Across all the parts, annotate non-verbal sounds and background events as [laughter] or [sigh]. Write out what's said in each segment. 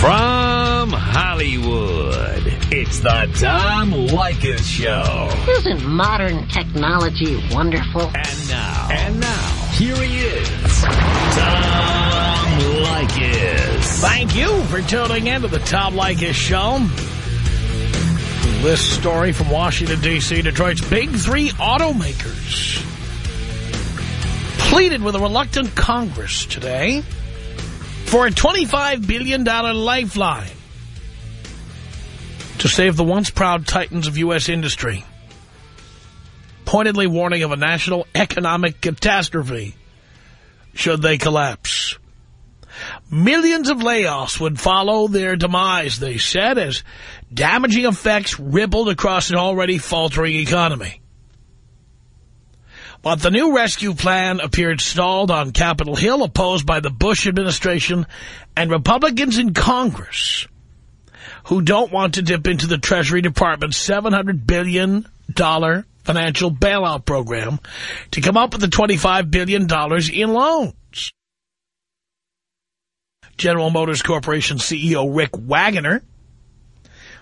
From Hollywood, it's the Tom Leykis Show. Isn't modern technology wonderful? And now, and now, here he is, Tom Leykis. Thank you for tuning in to the Tom Leykis Show. This story from Washington, D.C., Detroit's big three automakers pleaded with a reluctant Congress today for a $25 billion lifeline to save the once proud titans of U.S. industry, pointedly warning of a national economic catastrophe should they collapse. Millions of layoffs would follow their demise, they said, as damaging effects rippled across an already faltering economy. But the new rescue plan appeared stalled on Capitol Hill, opposed by the Bush administration and Republicans in Congress who don't want to dip into the Treasury Department's $700 billion financial bailout program to come up with the $25 billion in loans. General Motors Corporation CEO Rick Wagoner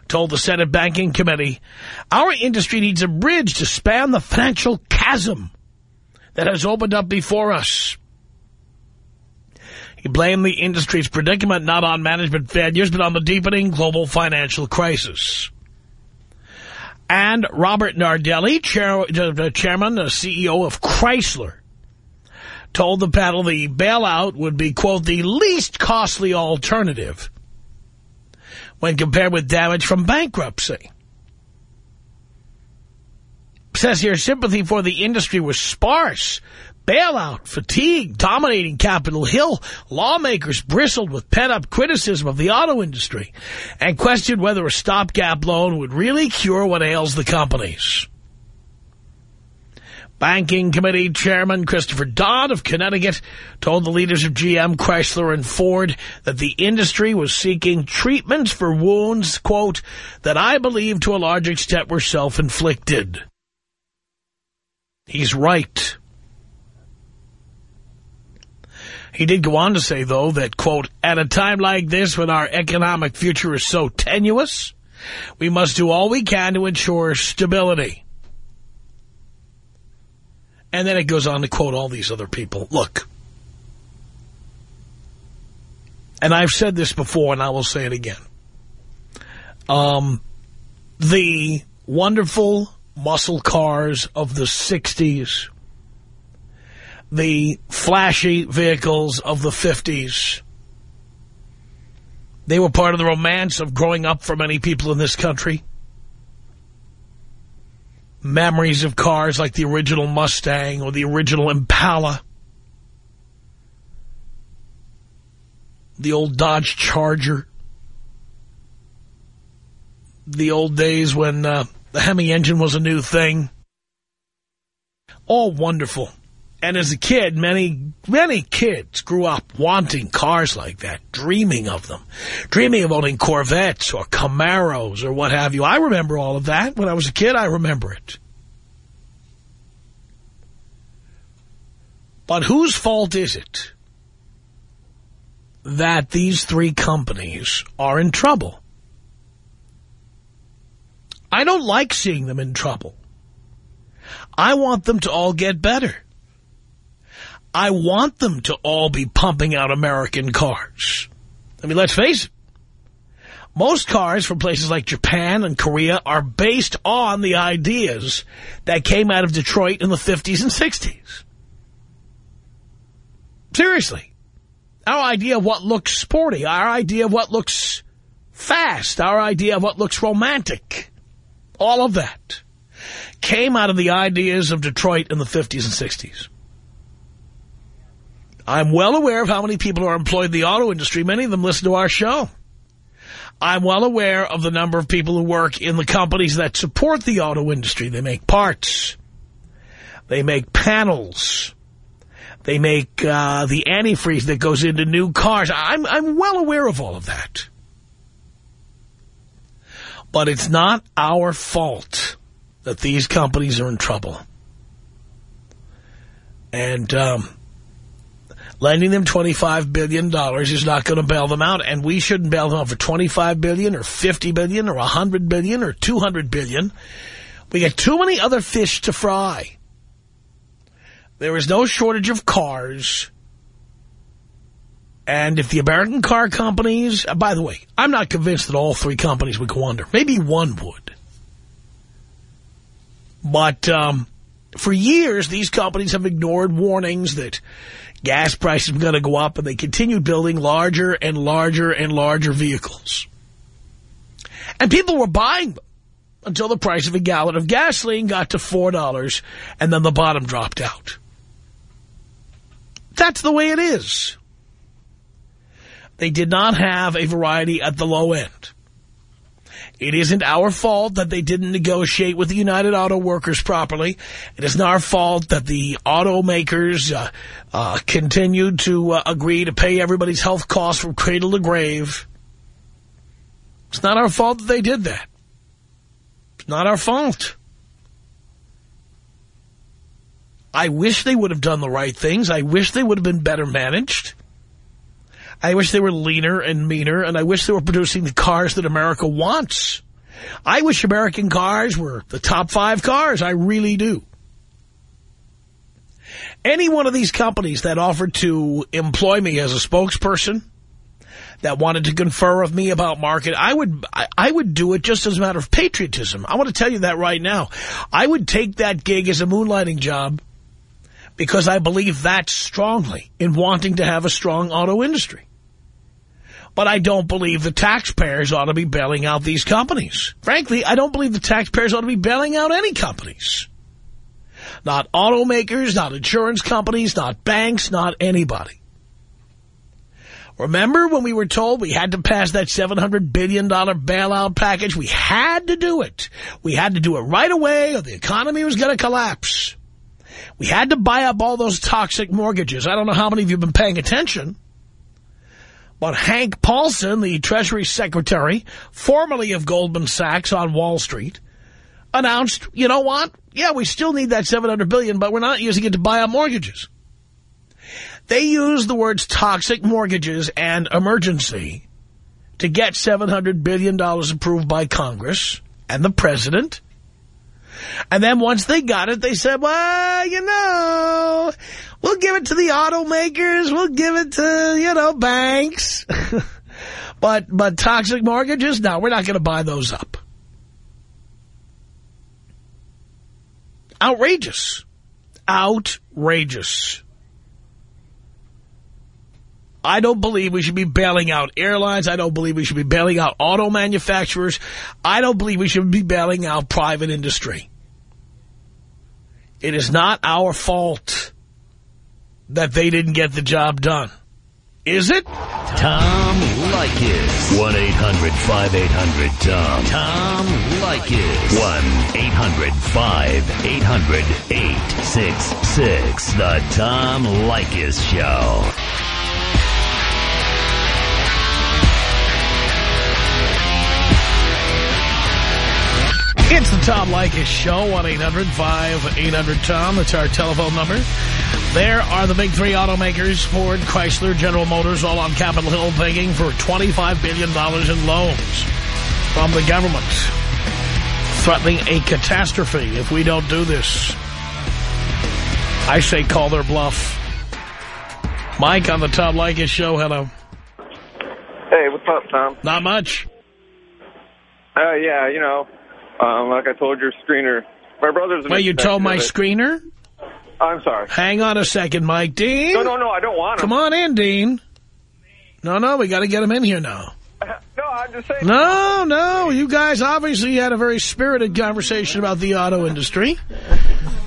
told the Senate Banking Committee, our industry needs a bridge to span the financial chasm that has opened up before us. He blamed the industry's predicament not on management failures, but on the deepening global financial crisis. And Robert Nardelli, chair, uh, chairman, uh, CEO of Chrysler, told the panel the bailout would be, quote, the least costly alternative when compared with damage from bankruptcy says here, sympathy for the industry was sparse. Bailout, fatigue, dominating Capitol Hill. Lawmakers bristled with pent-up criticism of the auto industry and questioned whether a stopgap loan would really cure what ails the companies. Banking Committee Chairman Christopher Dodd of Connecticut told the leaders of GM, Chrysler, and Ford that the industry was seeking treatments for wounds, quote, that I believe to a large extent were self-inflicted. He's right. He did go on to say, though, that, quote, at a time like this when our economic future is so tenuous, we must do all we can to ensure stability. And then it goes on to quote all these other people. Look, and I've said this before and I will say it again. Um, the wonderful muscle cars of the 60s, the flashy vehicles of the 50s. They were part of the romance of growing up for many people in this country. Memories of cars like the original Mustang or the original Impala. The old Dodge Charger. The old days when uh, the Hemi engine was a new thing. All wonderful. And as a kid, many, many kids grew up wanting cars like that, dreaming of them, dreaming of owning Corvettes or Camaros or what have you. I remember all of that. When I was a kid, I remember it. But whose fault is it that these three companies are in trouble? I don't like seeing them in trouble. I want them to all get better. I want them to all be pumping out American cars. I mean, let's face it. Most cars from places like Japan and Korea are based on the ideas that came out of Detroit in the 50s and 60s. Seriously. Our idea of what looks sporty, our idea of what looks fast, our idea of what looks romantic all of that came out of the ideas of Detroit in the 50s and 60s. I'm well aware of how many people are employed in the auto industry. Many of them listen to our show. I'm well aware of the number of people who work in the companies that support the auto industry. They make parts. They make panels. They make uh, the antifreeze that goes into new cars. I'm, I'm well aware of all of that. But it's not our fault that these companies are in trouble. And um, Lending them $25 billion is not going to bail them out, and we shouldn't bail them out for 25 billion or 50 billion or 100 billion or 200 billion. We got too many other fish to fry. There is no shortage of cars. And if the American car companies, uh, by the way, I'm not convinced that all three companies would go under. Maybe one would. But um, for years, these companies have ignored warnings that gas prices were going to go up, and they continued building larger and larger and larger vehicles. And people were buying them until the price of a gallon of gasoline got to $4, and then the bottom dropped out. That's the way it is. They did not have a variety at the low end. It isn't our fault that they didn't negotiate with the United Auto Workers properly. It isn't our fault that the automakers uh, uh, continued to uh, agree to pay everybody's health costs from cradle to grave. It's not our fault that they did that. It's not our fault. I wish they would have done the right things. I wish they would have been better managed. I wish they were leaner and meaner, and I wish they were producing the cars that America wants. I wish American cars were the top five cars. I really do. Any one of these companies that offered to employ me as a spokesperson, that wanted to confer with me about market, I would I, I would do it just as a matter of patriotism. I want to tell you that right now. I would take that gig as a moonlighting job because I believe that strongly in wanting to have a strong auto industry. But I don't believe the taxpayers ought to be bailing out these companies. Frankly, I don't believe the taxpayers ought to be bailing out any companies. Not automakers, not insurance companies, not banks, not anybody. Remember when we were told we had to pass that $700 billion bailout package? We had to do it. We had to do it right away or the economy was going to collapse. We had to buy up all those toxic mortgages. I don't know how many of you have been paying attention. But Hank Paulson, the Treasury Secretary, formerly of Goldman Sachs on Wall Street, announced, you know what? Yeah, we still need that 700 billion, but we're not using it to buy up mortgages. They used the words toxic mortgages and emergency to get $700 billion approved by Congress and the president. And then once they got it, they said, well, you know, We'll give it to the automakers. We'll give it to, you know, banks. [laughs] but but toxic mortgages, no, we're not going to buy those up. Outrageous. Outrageous. I don't believe we should be bailing out airlines. I don't believe we should be bailing out auto manufacturers. I don't believe we should be bailing out private industry. It is not our fault that they didn't get the job done. Is it? Tom Leykis. 1-800-5800-TOM. Tom Leykis. 1-800-5800-866. The Tom Leykis Show. It's the Tom Leykis Show, 1-800-5800-TOM. That's our telephone number. There are the big three automakers, Ford, Chrysler, General Motors, all on Capitol Hill begging for $25 billion in loans from the government, threatening a catastrophe if we don't do this. I say call their bluff. Mike on the Tom Leykis Show, hello. Hey, what's up, Tom? Not much. Uh, yeah, you know, um, like I told your screener, my brother's... Well, you told my screener? I'm sorry. Hang on a second, Mike. Dean? No, no, no, I don't want him. Come on in, Dean. No, no, we got to get him in here now. [laughs] No, I'm just saying... No, no, you guys obviously had a very spirited conversation about the auto industry.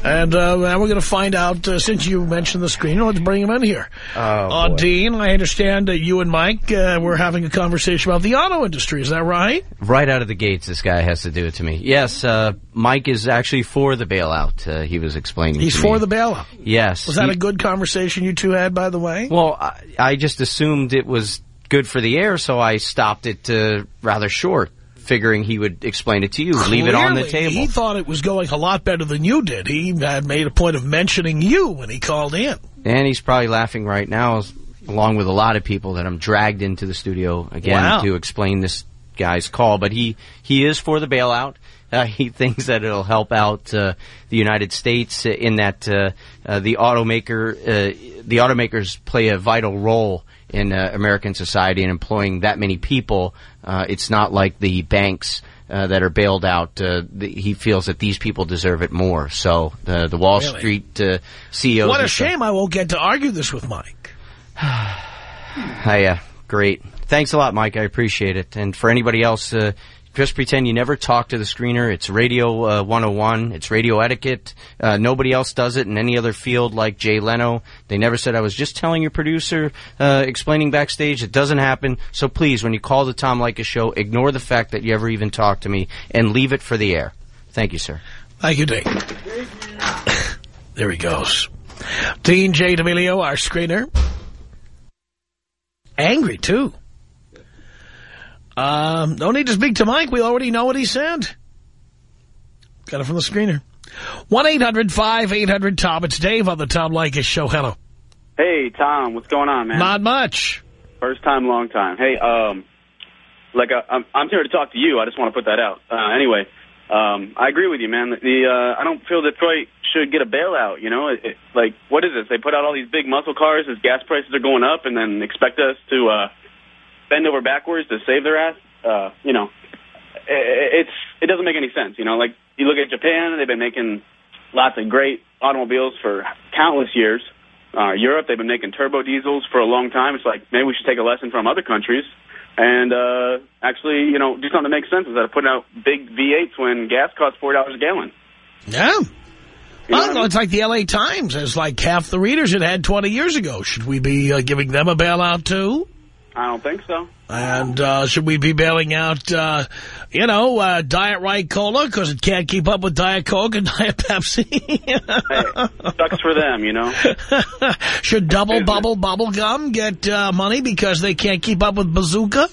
And uh, we're going to find out, uh, since you mentioned the screener, let's bring him in here. Oh, uh. Dean, I understand that you and Mike uh, were having a conversation about the auto industry. Is that right? Right out of the gates, this guy has to do it to me. Yes, uh, Mike is actually for the bailout. Uh, he was explaining. He's for the bailout. Yes. Was that He- a good conversation you two had, by the way? Well, I, I just assumed it was good for the air, so I stopped it uh, rather short, figuring he would explain it to you, leave it on the table. He thought it was going a lot better than you did. He had made a point of mentioning you when he called in. And he's probably laughing right now, along with a lot of people, that I'm dragged into the studio again Wow. to explain this guy's call. But he, he is for the bailout. Uh, [laughs] he thinks that it'll help out uh, the United States in that uh, uh, the automaker, uh, the automakers play a vital role in uh, American society and employing that many people. Uh, it's not like the banks uh, that are bailed out. Uh, the, he feels that these people deserve it more. So the the Wall Really? Street uh, CEOs. What a stuff- shame I won't get to argue this with Mike. [sighs] Hi, uh, great. Thanks a lot, Mike. I appreciate it. And for anybody else, uh, just pretend you never talk to the screener. It's Radio uh, 101. It's radio etiquette. Uh, nobody else does it in any other field like Jay Leno. They never said, I was just telling your producer, uh, explaining backstage. It doesn't happen. So please, when you call the Tom Leykis show, ignore the fact that you ever even talked to me and leave it for the air. Thank you, sir. Thank you, Dean. [coughs] there he goes. Dean J. D'Amelio, our screener. Angry, too. Um, no need to speak to Mike. We already know what he said. Got it from the screener. 1-800-5800-TOM. It's Dave on the Tom Leykis Show. Hello. Hey, Tom, what's going on, man? Not much. First time, long time. Hey, um, like uh, I'm, I'm here to talk to you. I just want to put that out. Uh, anyway, um, I agree with you, man. The uh, I don't feel Detroit should get a bailout. You know, it, it, like what is this? They put out all these big muscle cars as gas prices are going up, and then expect us to uh, bend over backwards to save their ass. Uh, you know, it, it's it doesn't make any sense. You know, like you look at Japan, they've been making lots of great automobiles for countless years. Uh, Europe, they've been making turbo diesels for a long time. It's like maybe we should take a lesson from other countries and uh, actually, you know, do something that makes sense instead of putting out big V8s when gas costs four dollars a gallon. Yeah. You know Well, I mean? it's like the L.A. Times. It's like half the readers it had 20 years ago. Should we be uh, giving them a bailout, too? I don't think so. And uh, should we be bailing out, uh, you know, uh, Diet Right Cola because it can't keep up with Diet Coke and [laughs] Diet Pepsi? Hey, sucks for them, you know. [laughs] should Double Bubble Bubble Gum get uh, money because they can't keep up with Bazooka?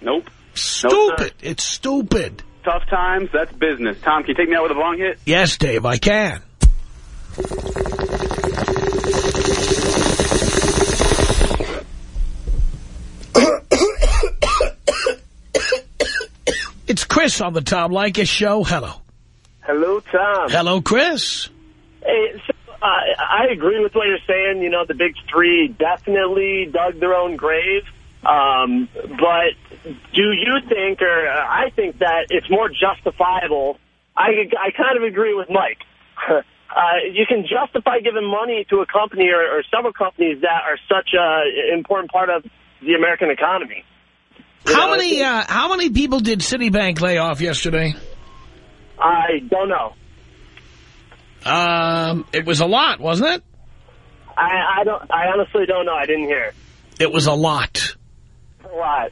Nope. Stupid. it's stupid. Tough times, that's business. Tom, can you take me out with a long hit? Yes, Dave, I can. It's Chris on the Tom Leykis Show. Hello. Hello, Tom. Hello, Chris. Hey, so, uh, I agree with what you're saying. You know, the big three definitely dug their own grave. Um, but do you think, or uh, I think that it's more justifiable. I, I kind of agree with Mike. [laughs] uh, you can justify giving money to a company or, or several companies that are such an important part of the American economy. You How know, many uh, how many people did Citibank lay off yesterday? I don't know. Um, it was a lot, wasn't it? I, I don't. I honestly don't know. I didn't hear It was a lot. a lot.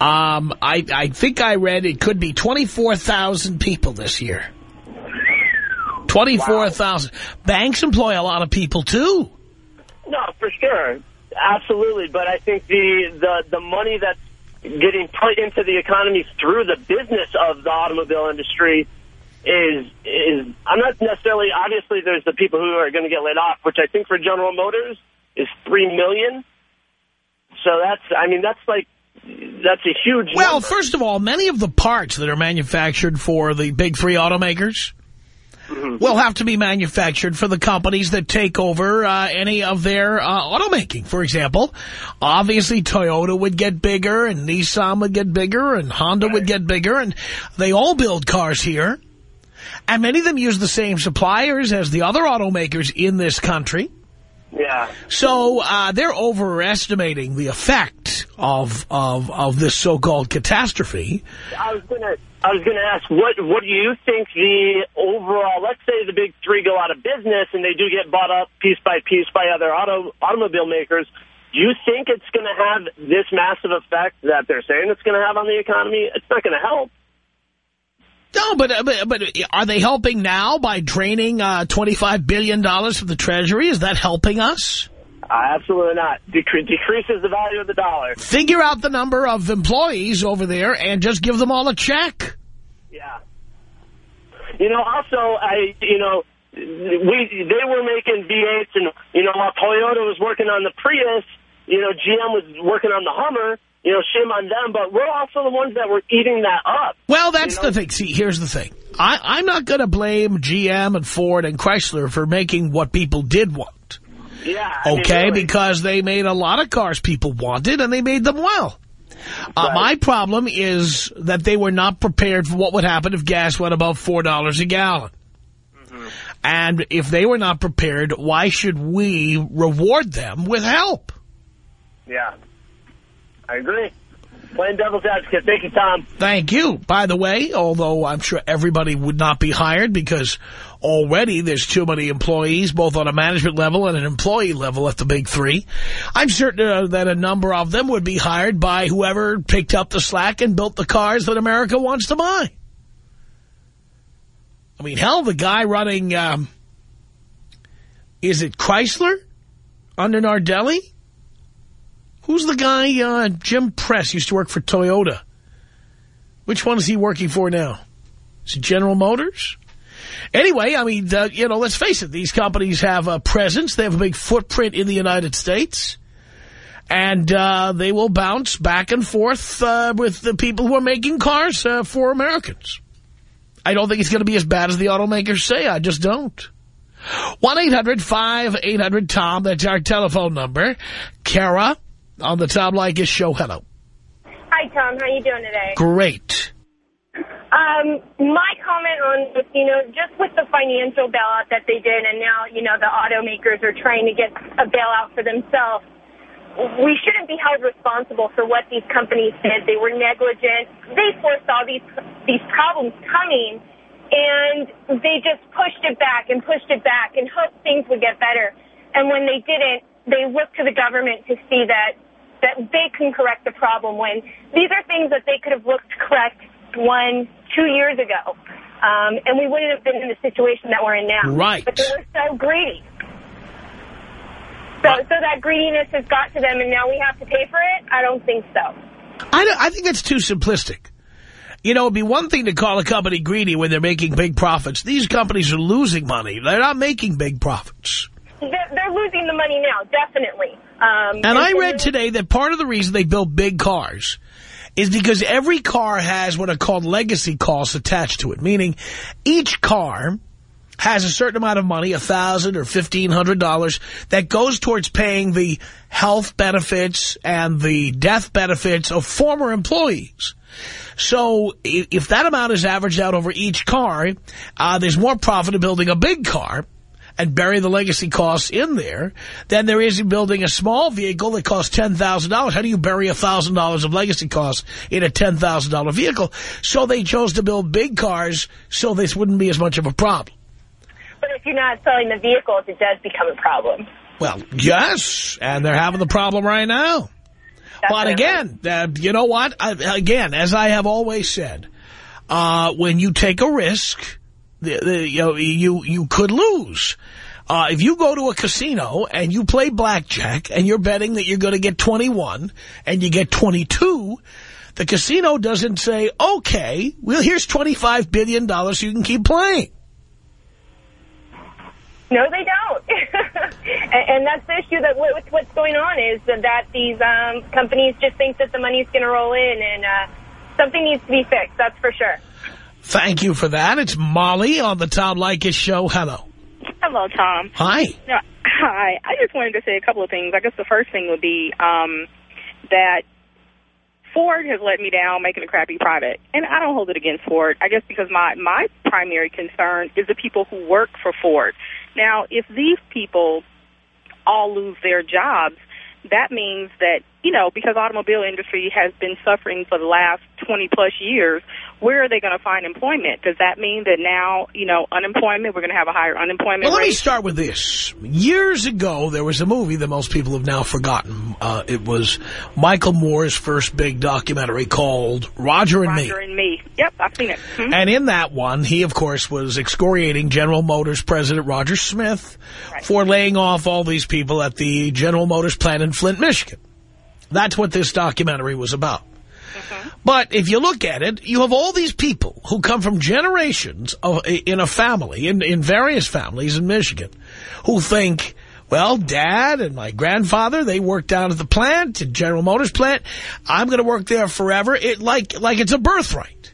Um, I I think I read it could be 24,000 people this year. 24,000. Banks employ a lot of people, too. No, for sure, absolutely. But I think the the the money that's getting put into the economy through the business of the automobile industry is is I'm not necessarily obviously there's the people who are going to get laid off, which I think for General Motors is three million. So that's I mean that's like that's a huge. Well, number. first of all, many of the parts that are manufactured for the big three automakers will have to be manufactured for the companies that take over uh, any of their uh, automaking. For example, obviously Toyota would get bigger and Nissan would get bigger and Honda would get bigger and they all build cars here. And many of them use the same suppliers as the other automakers in this country. yeah. So uh, they're overestimating the effect of of of this so-called catastrophe. I was gonna I was gonna ask what what do you think the overall let's say the big three go out of business and they do get bought up piece by piece by other auto automobile makers. Do you think it's going to have this massive effect that they're saying it's going to have on the economy? It's not going to help. No, but, uh, but but are they helping now by draining uh, $25 billion from the Treasury? Is that helping us? Uh, absolutely not. Decre- decreases the value of the dollar. Figure out the number of employees over there and just give them all a check. Yeah. You know, also, I, you know, we they were making V8s, and you know while Toyota was working on the Prius, you know GM was working on the Hummer. You know, shame on them, but we're also the ones that were eating that up. Well, that's You know? the thing. See, here's the thing. I, I'm not going to blame GM and Ford and Chrysler for making what people did want. Yeah. I mean, Okay, really. because they made a lot of cars people wanted, and they made them well. Uh, Right. My problem is that they were not prepared for what would happen if gas went above $4 a gallon. Mm-hmm. And if they were not prepared, why should we reward them with help? Yeah. I agree. Playing devil's advocate. Thank you, Tom. Thank you. By the way, although I'm sure everybody would not be hired because already there's too many employees, both on a management level and an employee level at the big three, I'm certain uh, that a number of them would be hired by whoever picked up the slack and built the cars that America wants to buy. I mean, hell, the guy running, um, is it Chrysler under Nardelli? Who's the guy, uh, Jim Press used to work for Toyota. Which one is he working for now? Is it General Motors? Anyway, I mean, uh, you know, let's face it. These companies have a presence. They have a big footprint in the United States. And uh, they will bounce back and forth uh, with the people who are making cars uh, for Americans. I don't think it's going to be as bad as the automakers say. I just don't. 1-800-5800-TOM. That's our telephone number. Kara on the Tom Leykis show. Hello. Hi, Tom. How you doing today? Great. Um, my comment on you know, just with the financial bailout that they did, and now, you know, the automakers are trying to get a bailout for themselves. We shouldn't be held responsible for what these companies did. They were negligent. They foresaw these these problems coming, and they just pushed it back and pushed it back and hoped things would get better. And when they didn't, they looked to the government to see that that they can correct the problem. When these are things that they could have looked correct one, two years ago, um, and we wouldn't have been in the situation that we're in now. Right. But they were so greedy. So, so that greediness has got to them, and now we have to pay for it? I don't think so. I, don't- I think that's too simplistic. You know, it'd be one thing to call a company greedy when they're making big profits. These companies are losing money. They're not making big profits. They're, they're losing the money now, definitely. Um, And I read today that part of the reason they built big cars is because every car has what are called legacy costs attached to it, meaning each car has a certain amount of money, a thousand or fifteen hundred dollars, that goes towards paying the health benefits and the death benefits of former employees. So if that amount is averaged out over each car, uh, there's more profit in building a big car and bury the legacy costs in there than there is in building a small vehicle that costs $10,000. How do you bury $1,000 of legacy costs in a $10,000 vehicle? So they chose to build big cars so this wouldn't be as much of a problem. But if you're not selling the vehicles, it does become a problem. Well, yes, and they're having the problem right now. But again, uh, you know what? I, again, as I have always said, uh, when you take a risk, you, know, you you could lose. Uh, if you go to a casino and you play blackjack and you're betting that you're going to get 21 and you get 22, the casino doesn't say, okay, well, here's $25 billion so you can keep playing. No, they don't. [laughs] and, and that's the issue that what, what's going on is that, that these um, companies just think that the money's going to roll in and uh, something needs to be fixed, that's for sure. Thank you for that. It's Molly on the Tom Leykis show. Hello. Hello, Tom. Hi. No, hi. I just wanted to say a couple of things. I guess the first thing would be um, that Ford has let me down making a crappy product. And I don't hold it against Ford. I guess because my, my primary concern is the people who work for Ford. Now, if these people all lose their jobs, that means that, you know, because automobile industry has been suffering for the last 20 plus years, where are they going to find employment? Does that mean that now, you know, unemployment, we're going to have a higher unemployment Well, let me start with this. Years ago, there was a movie that most people have now forgotten. Uh, it was Michael Moore's first big documentary called Roger and Roger Me. Roger and me. Yep, I've seen it. Mhm. And in that one, he, of course, was excoriating General Motors President Roger Smith for laying off all these people at the General Motors plant in Flint, Michigan. That's what this documentary was about. Mm-hmm. But if you look at it, you have all these people who come from generations of in a family, in, in various families in Michigan, who think, well, Dad and my grandfather, they worked down at the plant, at General Motors plant. I'm going to work there forever. It like like it's a birthright.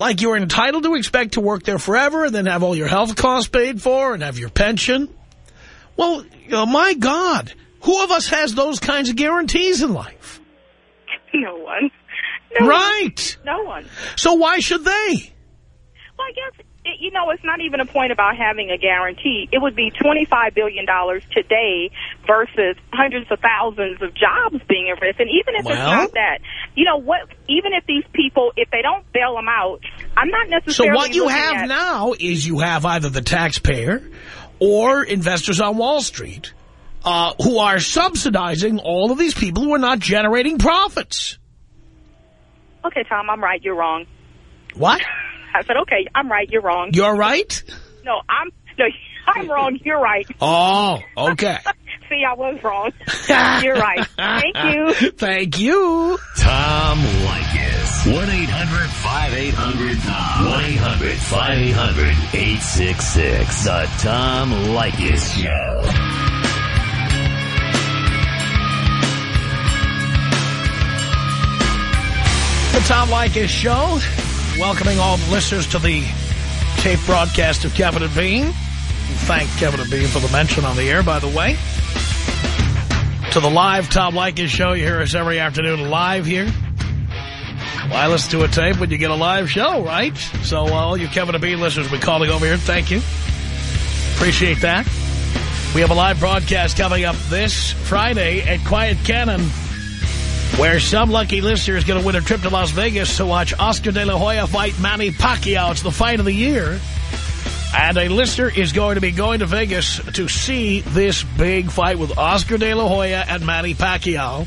Like you're entitled to expect to work there forever and then have all your health costs paid for and have your pension. Well, you know, my God, who of us has those kinds of guarantees in life? No one. No right. One. No one. So why should they? Well, I guess, it, you know, it's not even a point about having a guarantee. It would be $25 billion today versus hundreds of thousands of jobs being at risk. And even if Well- it's not that, you know, what? even if these people, if they don't bail them out, I'm not necessarily... So what you have now is you have either the taxpayer or investors on Wall Street uh, who are subsidizing all of these people who are not generating profits. Okay, Tom, I'm right. You're wrong. What? I said, okay, I'm right. You're wrong. You're right? No, I'm no, [laughs] I'm wrong. You're right. Oh, okay. [laughs] See, I was wrong. You're right. Thank you. [laughs] Thank you. Tom Leykis. 1-800-5800-TOM. 1-800-5800-866. The Tom Leykis Show. The Tom Leykis Show, welcoming all the listeners to the tape broadcast of Kevin and Bean. Thank Kevin and Bean for the mention on the air, by the way. To the live Tom Leykis Show, you hear us every afternoon live here. Why listen to a tape when you get a live show, right? So uh, all you Kevin and Bean listeners be calling over here. Thank you. Appreciate that. We have a live broadcast coming up this Friday at Quiet Cannon where some lucky listener is going to win a trip to Las Vegas to watch Oscar de la Hoya fight Manny Pacquiao. It's the fight of the year. And a listener is going to be going to Vegas to see this big fight with Oscar de la Hoya and Manny Pacquiao.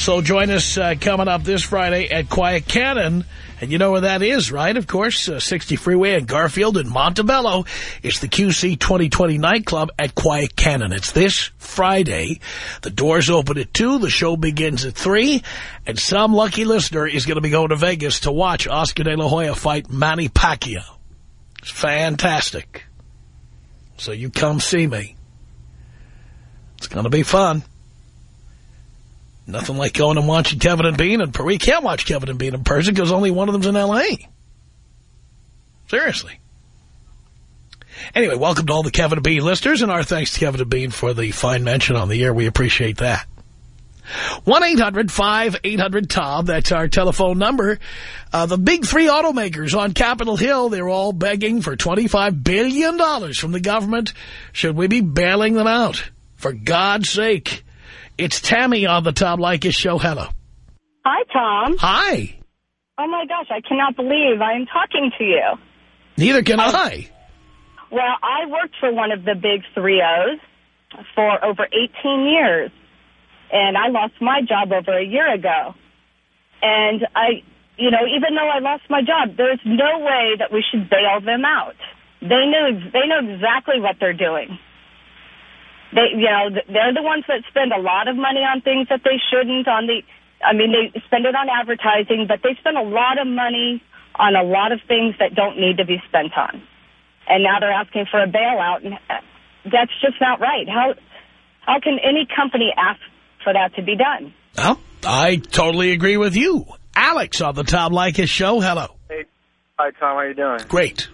So join us uh, coming up this Friday at Quiet Cannon. And you know where that is, right? Of course, uh, 60 Freeway in Garfield and Montebello. It's the QC 2020 nightclub at Quiet Cannon. It's this Friday. The doors open at 2. The show begins at 3. And some lucky listener is going to be going to Vegas to watch Oscar de la Hoya fight Manny Pacquiao. It's fantastic. So you come see me. It's going to be fun. Nothing like going and watching Kevin and Bean. And we can't watch Kevin and Bean in person because only one of them's in L.A. Seriously. Anyway, welcome to all the Kevin and Bean listeners, and our thanks to Kevin and Bean for the fine mention on the air. We appreciate that. 1-800-5800-TOM, that's our telephone number. Uh, the big three automakers on Capitol Hill, they're all begging for $25 billion from the government. Should we be bailing them out? For God's sake. It's Tammy on the Tom Leykis show. Hello. Hi, Tom. Hi. Oh, my gosh, I cannot believe I am talking to you. Neither can oh. I. Well, I worked for one of the big three O's for over 18 years, and I lost my job over a year ago. And I, you know, even though I lost my job, there's no way that we should bail them out. They knew, they know exactly what they're doing. They, you know, they're the ones that spend a lot of money on things that they shouldn't. On the, I mean, they spend it on advertising, but they spend a lot of money on a lot of things that don't need to be spent on. And now they're asking for a bailout, and uh, that's just not right. How how can any company ask for that to be done? Well, I totally agree with you. Alex on the Tom Leykis show. Hello. Hey, hi Tom, how you doing? Great.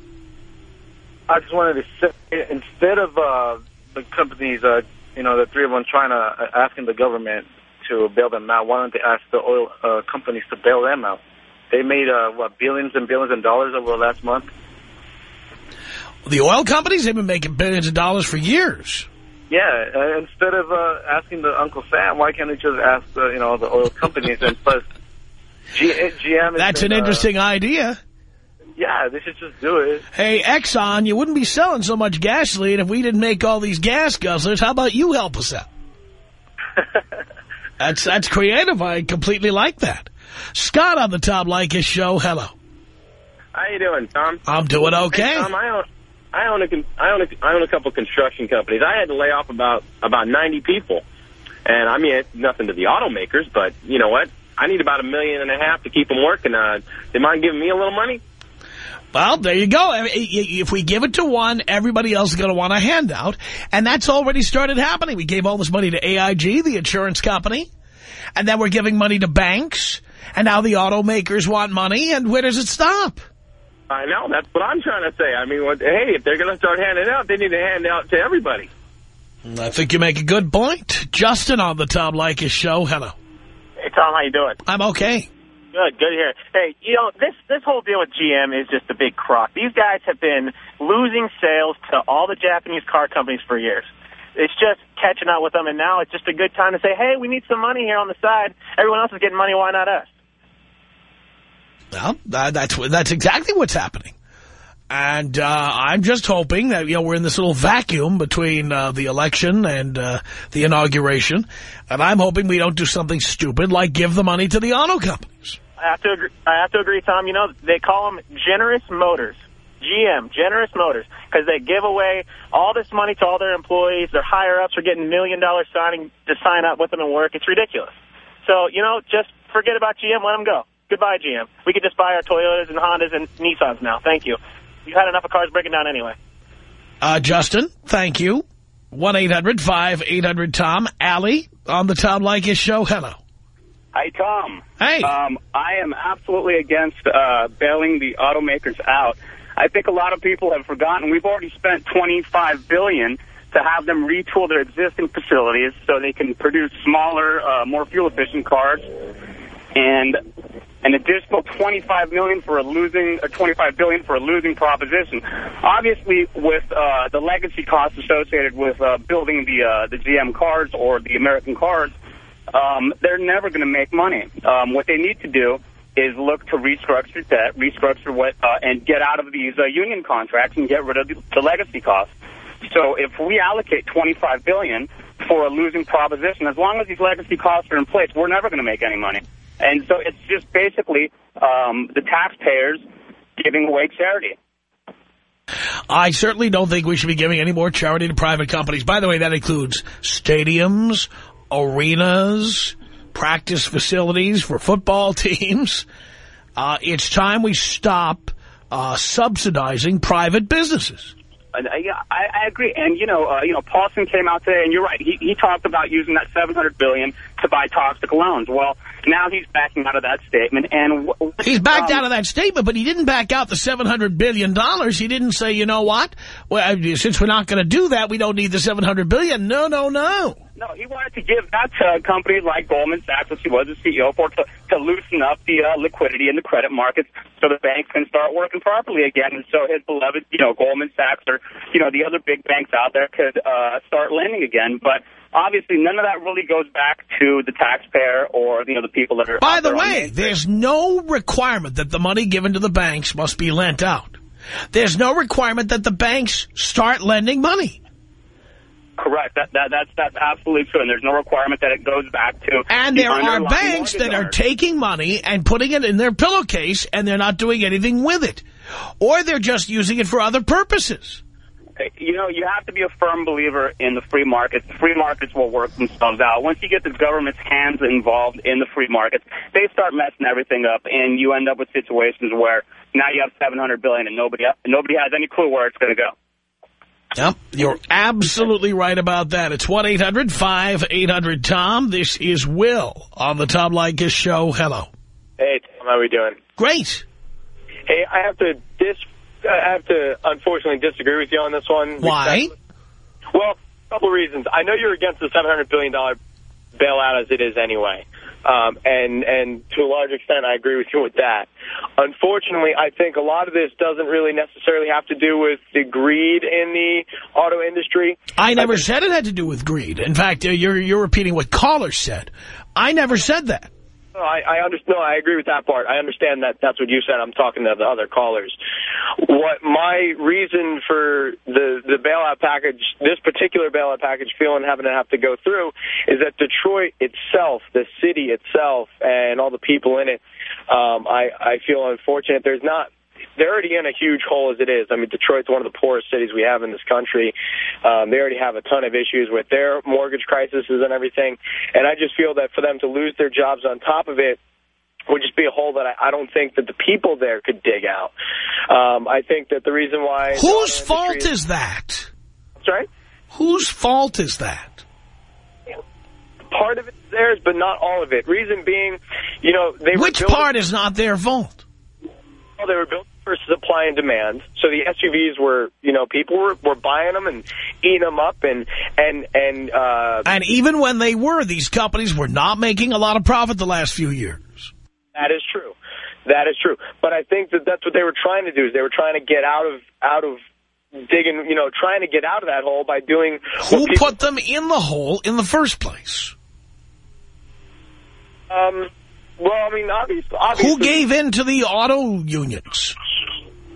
I just wanted to say, instead of uh, the companies, uh, you know, the three of them trying to uh, asking the government to bail them out, why don't they ask the oil uh, companies to bail them out? They made uh, what billions and billions of dollars over the last month. The oil companies, they've been making billions of dollars for years. Yeah, uh, instead of uh, asking the Uncle Sam, why can't they just ask the you know the oil companies and plus G GM? That's been, an uh, interesting idea. Yeah, they should just do it. Hey, Exxon, you wouldn't be selling so much gasoline if we didn't make all these gas guzzlers. How about you help us out? [laughs] that's that's creative. I completely like that. Scott on the Tom Leykis show. Hello. How you doing, Tom? I'm doing okay. Hey, Tom, I own, I own a, own a, I own a couple construction companies. I had to lay off about about 90 people, and I mean it's nothing to the automakers, but you know what? I need about a million and a half to keep them working. Uh, they mind giving me a little money? Well, there you go. If we give it to one, everybody else is going to want a handout. And that's already started happening. We gave all this money to AIG, the insurance company. And then we're giving money to banks. And now the automakers want money. And where does it stop? I know. That's what I'm trying to say. I mean, what, hey, if they're going to start handing out, they need to hand out to everybody. Mm, I think you make a good point. Justin on the Tom Leykis show. Hello. Hey, Tom, how you doing? I'm okay. Good, good hear. Hey, you know, this, this whole deal with GM is just a big crock. These guys have been losing sales to all the Japanese car companies for years. It's just catching up with them, and now it's just a good time to say, hey, we need some money here on the side. Everyone else is getting money, why not us? Well, that's, that's exactly what's happening. And uh, I'm just hoping that, you know, we're in this little vacuum between uh, the election and uh, the inauguration. And I'm hoping we don't do something stupid like give the money to the auto companies. I have to agree, I have to agree, Tom. You know, they call them generous motors. GM, generous motors, because they give away all this money to all their employees. Their higher-ups are getting million-dollar signing to sign up with them and work. It's ridiculous. So, you know, just forget about GM. Let them go. Goodbye, GM. We could just buy our Toyotas and Hondas and Nissans now. Thank you. You had enough of cars breaking down anyway. Uh, Justin, thank you. 1-800-5800-TOM. Allie on the Tom Leykis show. Hello. Hi, Tom. Hey. Um, I am absolutely against uh, bailing the automakers out. I think a lot of people have forgotten we've already spent 25 billion to have them retool their existing facilities so they can produce smaller, uh, more fuel-efficient cars. And an additional 25 million for a losing, or 25 billion for a losing proposition. Obviously, with uh, the legacy costs associated with uh, building the uh, the GM cars or the American cars, um, they're never going to make money. Um, what they need to do is look to restructure debt, restructure what, uh, and get out of these uh, union contracts and get rid of the, legacy costs. So if we allocate 25 billion for a losing proposition, as long as these legacy costs are in place, we're never going to make any money. And so it's just basically um, the taxpayers giving away charity. I certainly don't think we should be giving any more charity to private companies. By the way, that includes stadiums, arenas, practice facilities for football [laughs] teams. Uh, it's time we stop uh, subsidizing private businesses. Uh, yeah, I, I agree. And, you know, uh, you know, Paulson came out today, and you're right. He, he talked about using that 700 billion to buy toxic loans. Well, now he's backing out of that statement. and He's backed um, out of that statement, but he didn't back out the $700 billion. He didn't say, you know what, well, since we're not going to do that, we don't need the $700 billion. No, no, no. No, he wanted to give that to companies like Goldman Sachs, which he was the CEO for, to, to loosen up the uh, liquidity in the credit markets so the banks can start working properly again. And so his beloved, you know, Goldman Sachs or, you know, the other big banks out there could uh, start lending again. But obviously none of that really goes back to the taxpayer or, you know, the people that are... By the way, the there's no requirement that the money given to the banks must be lent out. There's no requirement that the banks start lending money. Correct. That, that that's that's absolutely true, and there's no requirement that it goes back to. And there are banks that are taking money and putting it in their pillowcase, and they're not doing anything with it, or they're just using it for other purposes. You know, you have to be a firm believer in the free markets. Free markets will work themselves out. Once you get the government's hands involved in the free markets, they start messing everything up, and you end up with situations where now you have 700 billion and nobody nobody has any clue where it's going to go. Yep, you're absolutely right about that. It's 1-800-5800-TOM. This is Will on the Tom Leykis Show. Hello. Hey, Tom, how are we doing? Great. Hey, I have to dis I have to unfortunately disagree with you on this one. Why? Well, a couple of reasons. I know you're against the $700 billion bailout as it is anyway. Um, and, and to a large extent, I agree with you with that. Unfortunately, I think a lot of this doesn't really necessarily have to do with the greed in the auto industry. I never I said it had to do with greed. In fact, uh, you're, you're repeating what callers said. I never said that. No, I, I understand. No, I agree with that part. I understand that that's what you said. I'm talking to the other callers. What my reason for the the bailout package, this particular bailout package, feeling having to have to go through, is that Detroit itself, the city itself, and all the people in it, um, I I feel unfortunate. There's not they're already in a huge hole as it is. I mean, Detroit's one of the poorest cities we have in this country. Um, they already have a ton of issues with their mortgage crises and everything. And I just feel that for them to lose their jobs on top of it would just be a hole that I, I don't think that the people there could dig out. Um, I think that the reason why... Whose fault is, is that? Sorry? Whose fault is that? Part of it's theirs, but not all of it. Reason being, you know, they Which part is not their fault? Well, they were built for supply and demand. So the SUVs were, you know, people were, were buying them and eating them up. And, and, and, uh, and even when they were, these companies were not making a lot of profit the last few years. That is true. That is true. But I think that that's what they were trying to do is they were trying to get out of, out of, digging, you know, trying to get out of that hole by doing... Who put them in the hole in the first place? Um, well, I mean, obviously, obviously... Who gave in to the auto unions?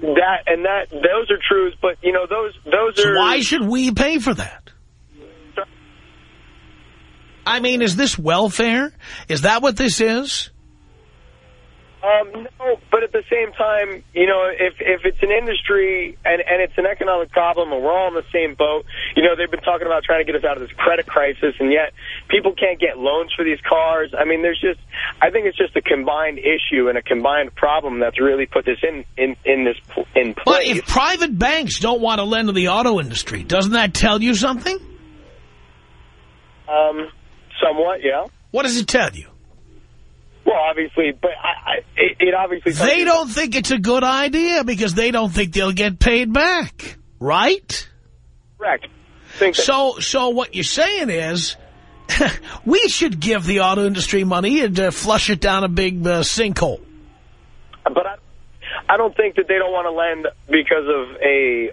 That, and that, those are truths, but, you know, those, those are... So why should we pay for that? I mean, is this welfare? Is that what this is? Um, no, but at the same time, you know, if if it's an industry and and it's an economic problem and we're all in the same boat, you know, they've been talking about trying to get us out of this credit crisis, and yet people can't get loans for these cars. I mean, there's just, I think it's just a combined issue and a combined problem that's really put this in in in this in place. But if private banks don't want to lend to the auto industry, doesn't that tell you something? Um, somewhat, yeah. What does it tell you? Well, obviously, but I, I, it, it obviously... They don't think it's a good idea because they don't think they'll get paid back, right? Correct. So, so what you're saying is [laughs] we should give the auto industry money and uh, flush it down a big uh, sinkhole. But I, I don't think that they don't want to lend because of a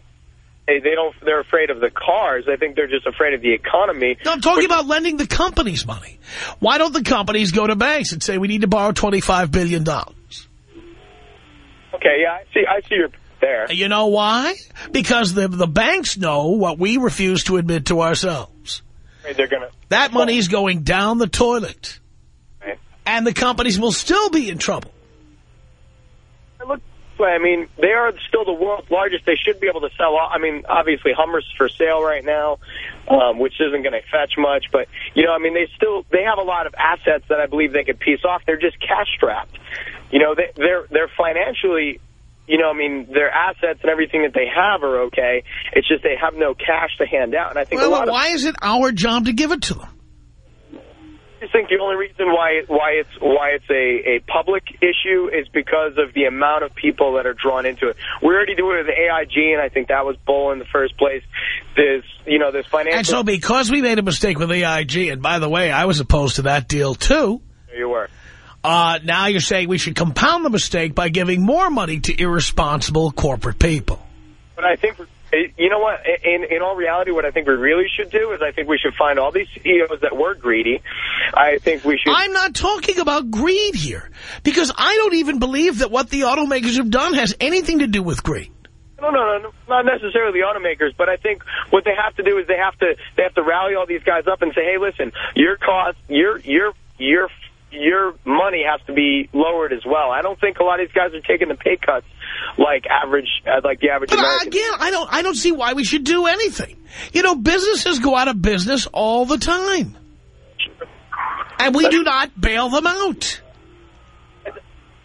they don't they're afraid of the cars. I think they're just afraid of the economy. No, I'm talking about lending the companies money. Why don't the companies go to banks and say we need to borrow $25 billion? Okay, yeah, I see I see your there. You know why? Because the the banks know what we refuse to admit to ourselves. Right, they're gonna That money's going down the toilet. Right. And the companies will still be in trouble. Look I mean, they are still the world's largest. They should be able to sell. Off. I mean, obviously, Hummer's for sale right now, um, which isn't going to fetch much. But you know, I mean, they still they have a lot of assets that I believe they could piece off. They're just cash strapped. You know, they, they're they're financially. You know, I mean, their assets and everything that they have are okay. It's just they have no cash to hand out. And I think well, a lot why of, is it our job to give it to them? I think the only reason why why it's why it's a, a public issue is because of the amount of people that are drawn into it. We already do it with AIG, and I think that was bull in the first place. This, you know, this financial... And so because we made a mistake with AIG, and by the way, I was opposed to that deal too. There you were. Uh, now you're saying we should compound the mistake by giving more money to irresponsible corporate people. But I think... You know what? In in all reality, what I think we really should do is I think we should find all these CEOs that were greedy. I think we should... I'm not talking about greed here. Because I don't even believe that what the automakers have done has anything to do with greed. No, no, no, not necessarily the automakers, but I think what they have to do is they have to they have to rally all these guys up and say, hey, listen, your cost, your your your your money has to be lowered as well. I don't think a lot of these guys are taking the pay cuts like average, uh, like the average but American. again, I don't, I don't see why we should do anything. You know, businesses go out of business all the time, and we do not bail them out.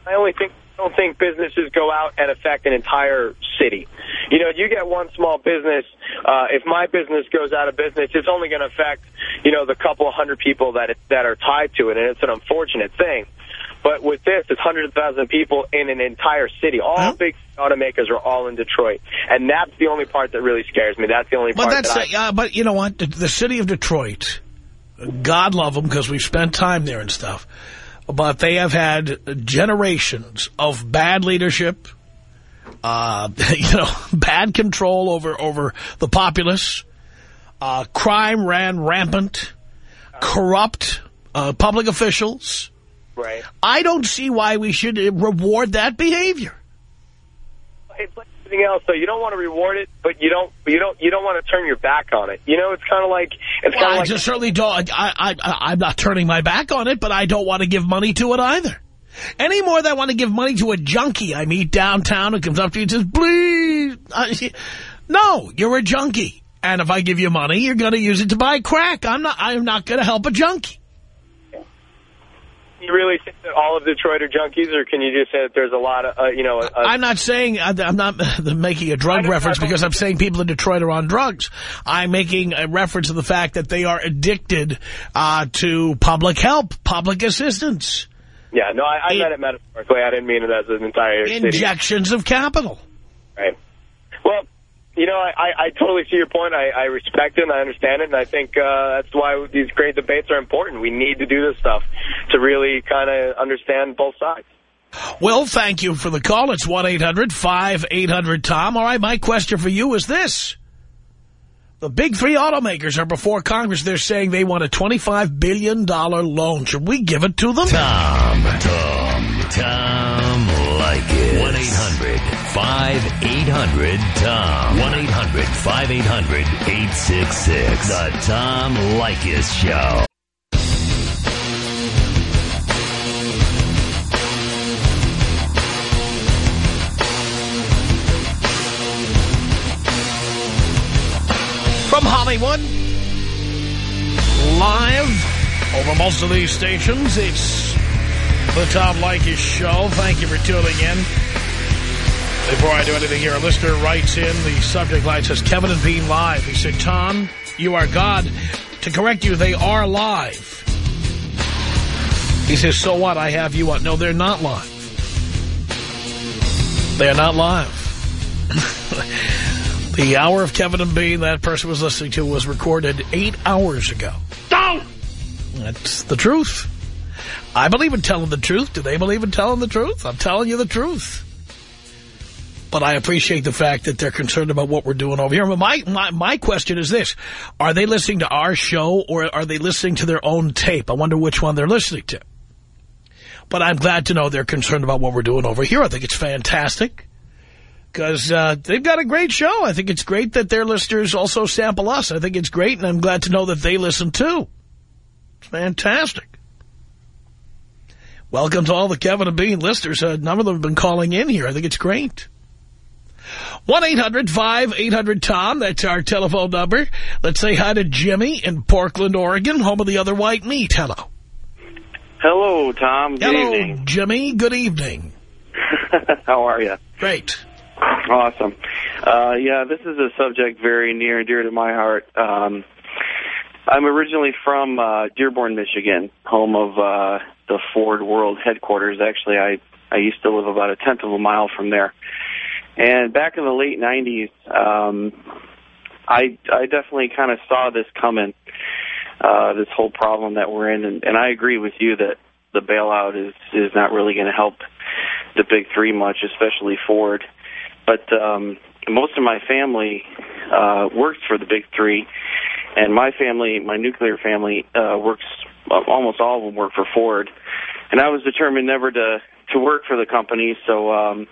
I only think don't think businesses go out and affect an entire city. You know, you get one small business. Uh, if my business goes out of business, it's only going to affect, you know, the couple of hundred people that it, that are tied to it, and it's an unfortunate thing. But with this, it's hundreds of thousands of people in an entire city. All huh? big automakers are all in Detroit. And that's the only part that really scares me. That's the only part but that's that I... Uh, but you know what? The, the city of Detroit, God love them because we've spent time there and stuff, but they have had generations of bad leadership, uh, [laughs] you know, bad control over, over the populace. Uh, crime ran rampant, corrupt uh, public officials. Right. I don't see why we should reward that behavior. It's like anything else, though. You don't want to reward it, but you don't you don't you don't want to turn your back on it. You know, it's kind of like it's well, kind of I like just certainly don't. I, I I'm not turning my back on it, but I don't want to give money to it either. Any more than I want to give money to a junkie I meet downtown who comes up to you and says, please. No, you're a junkie. And if I give you money, you're going to use it to buy crack. I'm not, I'm not going to help a junkie. You really think that all of Detroit are junkies, or can you just say that there's a lot of, uh, you know... I'm not saying, I'm not [laughs] making a drug reference because I'm saying people in Detroit are on drugs. I'm making a reference to the fact that they are addicted uh, to public help, public assistance. Yeah, no, I, I meant it metaphorically. I didn't mean it as an entire Injections city. of capital. Right. Well, you know, I, I totally see your point. I, I respect it and I understand it, and I think uh, that's why these great debates are important. We need to do this stuff to really kind of understand both sides. Well, thank you for the call. It's 1-800-5800-TOM. All right, my question for you is this. The big three automakers are before Congress. They're saying they want a $25 billion loan. Should we give it to them? Tom. Tom. Tom Leykis. 1-800-5800-TOM. 1-800-5800-866. The Tom Leykis Show. From Hollywood, live over most of these stations, it's the Tom Leykis Show. Thank you for tuning in. Before I do anything here, a listener writes in, the subject line says, Kevin and Bean live. He said, Tom, you are God. To correct you, they are live. He says, so what? I have you on. No, they're not live. They're not live. [laughs] The hour of Kevin and Bean that person was listening to was recorded eight hours ago. Don't! That's the truth. I believe in telling the truth. Do they believe in telling the truth? I'm telling you the truth. But I appreciate the fact that they're concerned about what we're doing over here. But my, my, my question is this. Are they listening to our show or are they listening to their own tape? I wonder which one they're listening to. But I'm glad to know they're concerned about what we're doing over here. I think it's fantastic because uh, they've got a great show. I think it's great that their listeners also sample us. I think it's great, and I'm glad to know that they listen, too. It's fantastic. Welcome to all the Kevin and Bean listeners. Uh, none of them have been calling in here. I think it's great. 1-800-5800-TOM. That's our telephone number. Let's say hi to Jimmy in Portland, Oregon, home of the other white meat. Hello. Hello, Tom. Good Hello, evening. Jimmy. Good evening. [laughs] How are you? Great. Awesome. Uh, yeah, this is a subject very near and dear to my heart. Um, I'm originally from uh, Dearborn, Michigan, home of uh, the Ford World headquarters. Actually, I I used to live about a tenth of a mile from there. And back in the late '90s, um, I I definitely kind of saw this coming, uh, this whole problem that we're in, and, and I agree with you that the bailout is is not really going to help the big three much, especially Ford. But um, most of my family uh, works for the big three, and my family, my nuclear family, uh, works. Almost all of them work for Ford, and I was determined never to to work for the company. So um,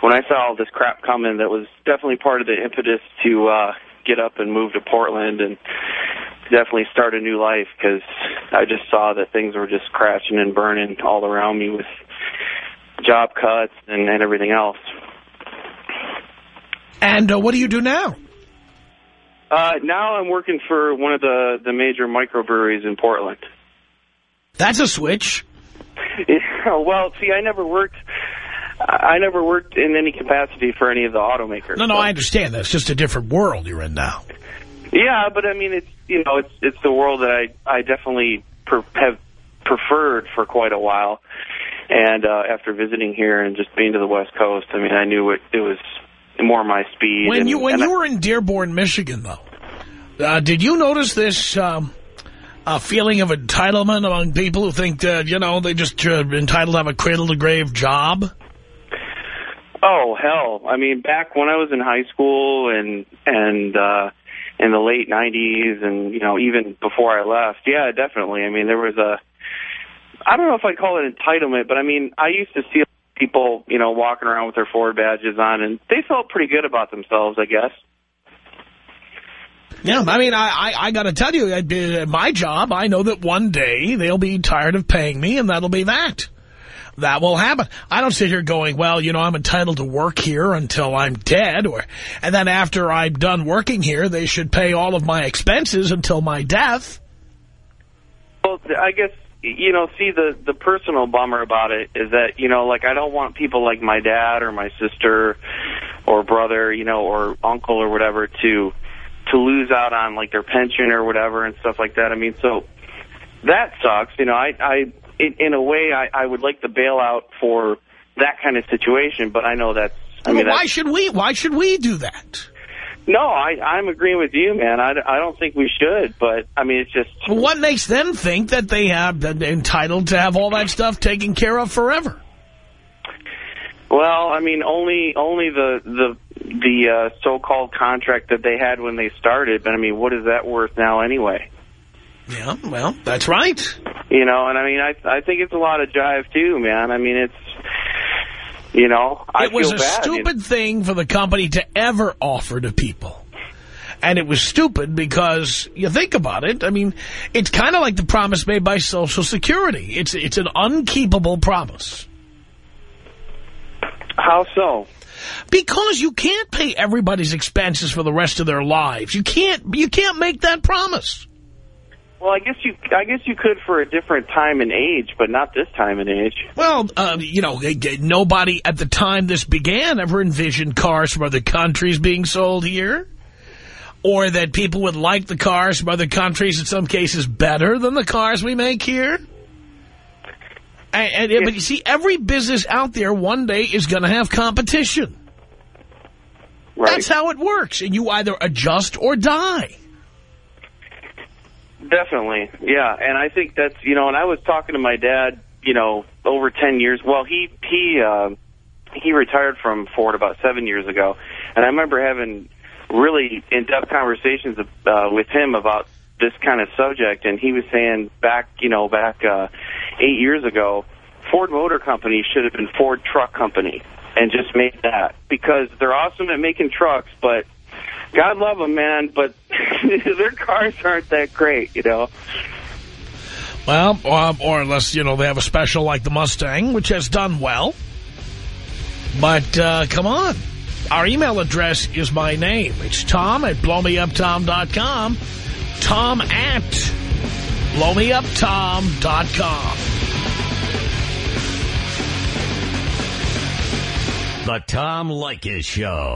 when I saw all this crap coming, that was definitely part of the impetus to uh, get up and move to Portland and definitely start a new life because I just saw that things were just crashing and burning all around me with job cuts and, and everything else. And uh, what do you do now? Uh, now I'm working for one of the, the major microbreweries in Portland. That's a switch. Yeah, [laughs] well, see, I never worked. I never worked in any capacity for any of the automakers. No, no, so- I understand that. It's just a different world you're in now. Yeah, but I mean, it's you know, it's it's the world that I I definitely per, have preferred for quite a while. And uh, after visiting here and just being to the West Coast, I mean, I knew it it was more my speed. When and, you when you were in Dearborn, Michigan, though, uh, did you notice this um, uh, feeling of entitlement among people who think that, you know, they just uh, entitled to have a cradle-to-grave job? Oh hell! I mean, back when I was in high school and and uh, in the late '90s, and you know, even before I left, yeah, definitely. I mean, there was a I don't know if I'd call it entitlement, but I mean, I used to see people, you know, walking around with their Ford badges on, and they felt pretty good about themselves, I guess. Yeah, I mean, I, I, I got to tell you, I did my job, I know that one day they'll be tired of paying me, and that'll be that. That will happen. I don't sit here going, well, you know, I'm entitled to work here until I'm dead, or and then after I'm done working here, they should pay all of my expenses until my death. Well, I guess you know, see the the personal bummer about it is that you know, like I don't want people like my dad or my sister or brother, you know, or uncle or whatever to to lose out on like their pension or whatever and stuff like that. I mean, so that sucks. You know, I I in, in a way I I would like the bailout for that kind of situation, but I know that's I mean, well, why that's, should we? Why should we do that? no, I I'm agreeing with you, man. I, I don't think we should, but I mean, it's just What makes them think that they have that they're entitled to have all that stuff taken care of forever? Well, I mean, only only the the the uh, so-called contract that they had when they started. But I mean, what is that worth now anyway? Yeah, well, that's right. You know, and I mean, I I think it's a lot of jive too, man. I mean, it's you know, I it was a bad. you know. stupid thing for the company to ever offer to people. And it was stupid because you think about it. I mean, it's kind of like the promise made by Social Security. It's it's an unkeepable promise. How so? Because you can't pay everybody's expenses for the rest of their lives. You can't you can't make that promise. Well, I guess you I guess you could for a different time and age, but not this time and age. Well, uh, you know, nobody at the time this began ever envisioned cars from other countries being sold here. Or that people would like the cars from other countries, in some cases, better than the cars we make here. And, and But you see, every business out there one day is going to have competition. Right. That's how it works. And you either adjust or die. Definitely, yeah. And I think that's you know, and I was talking to my dad, you know, over ten years. Well, he he uh, he retired from Ford about seven years ago, and I remember having really in-depth conversations uh, with him about this kind of subject. And he was saying back, you know, back uh, eight years ago, Ford Motor Company should have been Ford Truck Company and just made that because they're awesome at making trucks, but God love them, man, but [laughs] their cars aren't that great, you know. Well, um, or unless, you know, they have a special like the Mustang, which has done well. But, uh, come on. Our email address is my name. It's Tom at blowmeuptom.com. Tom at blowmeuptom.com. The Tom Leykis Show.